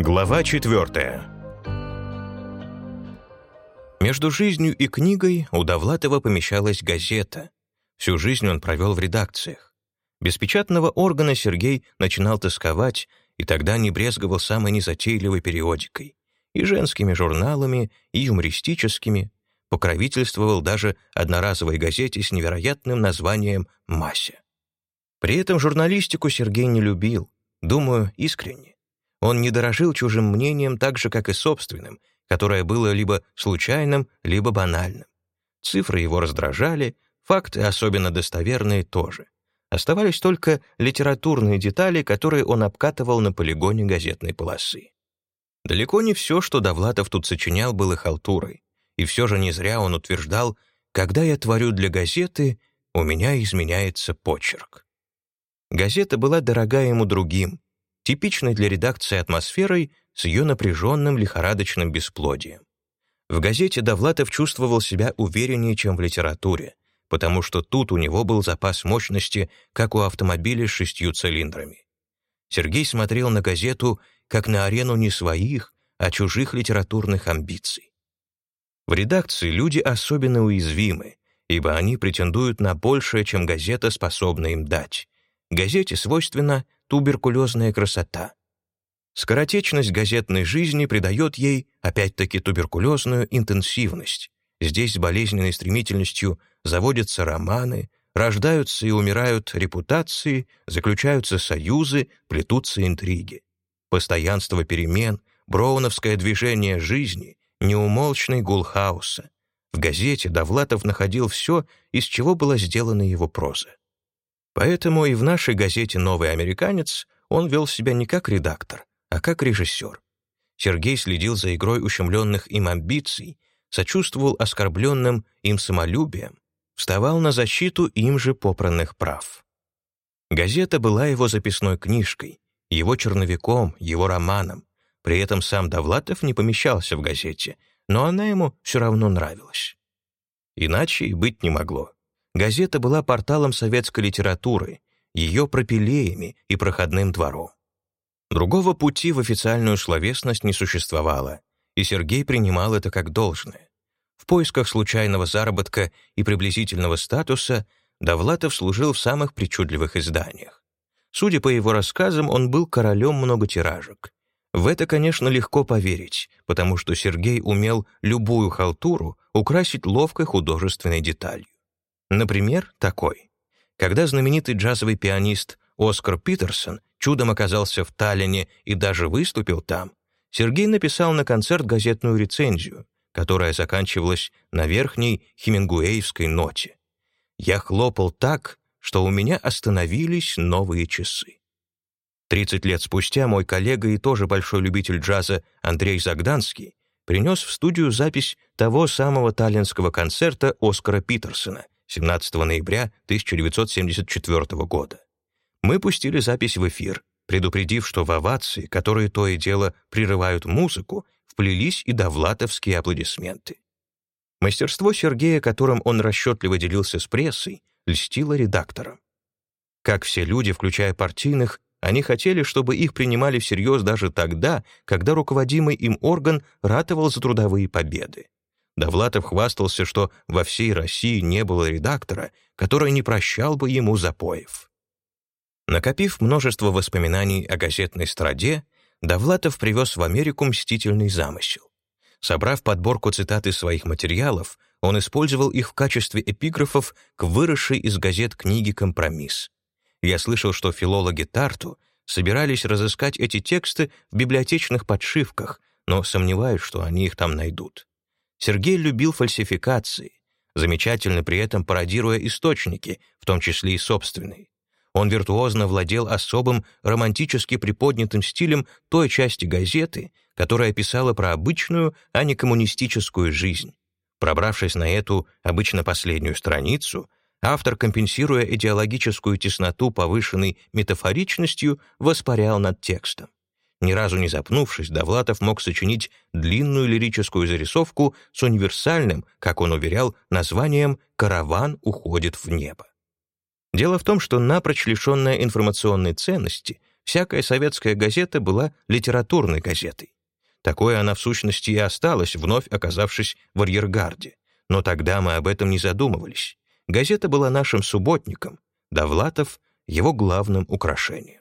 Глава четвертая. Между жизнью и книгой у Довлатова помещалась газета. Всю жизнь он провел в редакциях. Без печатного органа Сергей начинал тосковать и тогда не брезговал самой незатейливой периодикой. И женскими журналами, и юмористическими. Покровительствовал даже одноразовой газете с невероятным названием «Мася». При этом журналистику Сергей не любил, думаю, искренне. Он не дорожил чужим мнением так же, как и собственным, которое было либо случайным, либо банальным. Цифры его раздражали, факты, особенно достоверные, тоже. Оставались только литературные детали, которые он обкатывал на полигоне газетной полосы. Далеко не все, что Довлатов тут сочинял, было халтурой. И все же не зря он утверждал, «Когда я творю для газеты, у меня изменяется почерк». Газета была дорога ему другим, типичной для редакции атмосферой с ее напряженным лихорадочным бесплодием. В газете Довлатов чувствовал себя увереннее, чем в литературе, потому что тут у него был запас мощности, как у автомобиля с шестью цилиндрами. Сергей смотрел на газету как на арену не своих, а чужих литературных амбиций. В редакции люди особенно уязвимы, ибо они претендуют на большее, чем газета способна им дать. Газете свойственна туберкулезная красота. Скоротечность газетной жизни придает ей, опять-таки, туберкулезную интенсивность. Здесь с болезненной стремительностью заводятся романы, рождаются и умирают репутации, заключаются союзы, плетутся интриги. Постоянство перемен, броуновское движение жизни, неумолчный гул хаоса. В газете Довлатов находил все, из чего была сделана его проза. Поэтому и в нашей газете «Новый американец» он вел себя не как редактор, а как режиссер. Сергей следил за игрой ущемленных им амбиций, сочувствовал оскорбленным им самолюбием, вставал на защиту им же попранных прав. Газета была его записной книжкой, его черновиком, его романом. При этом сам Довлатов не помещался в газете, но она ему все равно нравилась. Иначе и быть не могло. Газета была порталом советской литературы, ее пропилеями и проходным двором. Другого пути в официальную словесность не существовало, и Сергей принимал это как должное. В поисках случайного заработка и приблизительного статуса Довлатов служил в самых причудливых изданиях. Судя по его рассказам, он был королем многотиражек. В это, конечно, легко поверить, потому что Сергей умел любую халтуру украсить ловкой художественной деталью. Например, такой. Когда знаменитый джазовый пианист Оскар Питерсон чудом оказался в Таллине и даже выступил там, Сергей написал на концерт газетную рецензию, которая заканчивалась на верхней хемингуэевской ноте. «Я хлопал так, что у меня остановились новые часы». Тридцать лет спустя мой коллега и тоже большой любитель джаза Андрей Загданский принес в студию запись того самого таллинского концерта Оскара Питерсона — 17 ноября 1974 года. Мы пустили запись в эфир, предупредив, что в овации, которые то и дело прерывают музыку, вплелись и довлатовские аплодисменты. Мастерство Сергея, которым он расчетливо делился с прессой, льстило редакторам. Как все люди, включая партийных, они хотели, чтобы их принимали всерьез даже тогда, когда руководимый им орган ратовал за трудовые победы. Довлатов хвастался, что во всей России не было редактора, который не прощал бы ему запоев. Накопив множество воспоминаний о газетной страде, Довлатов привез в Америку мстительный замысел. Собрав подборку цитат из своих материалов, он использовал их в качестве эпиграфов к выросшей из газет книге «Компромисс». Я слышал, что филологи Тарту собирались разыскать эти тексты в библиотечных подшивках, но сомневаюсь, что они их там найдут. Сергей любил фальсификации, замечательно при этом пародируя источники, в том числе и собственные. Он виртуозно владел особым романтически приподнятым стилем той части газеты, которая писала про обычную, а не коммунистическую жизнь. Пробравшись на эту, обычно последнюю страницу, автор, компенсируя идеологическую тесноту повышенной метафоричностью, воспарял над текстом. Ни разу не запнувшись, Довлатов мог сочинить длинную лирическую зарисовку с универсальным, как он уверял, названием «Караван уходит в небо». Дело в том, что напрочь лишенная информационной ценности, Всякая советская газета была литературной газетой. Такое она в сущности и осталась, вновь оказавшись в арьергарде. Но тогда мы об этом не задумывались. Газета была нашим субботником, Довлатов — его главным украшением.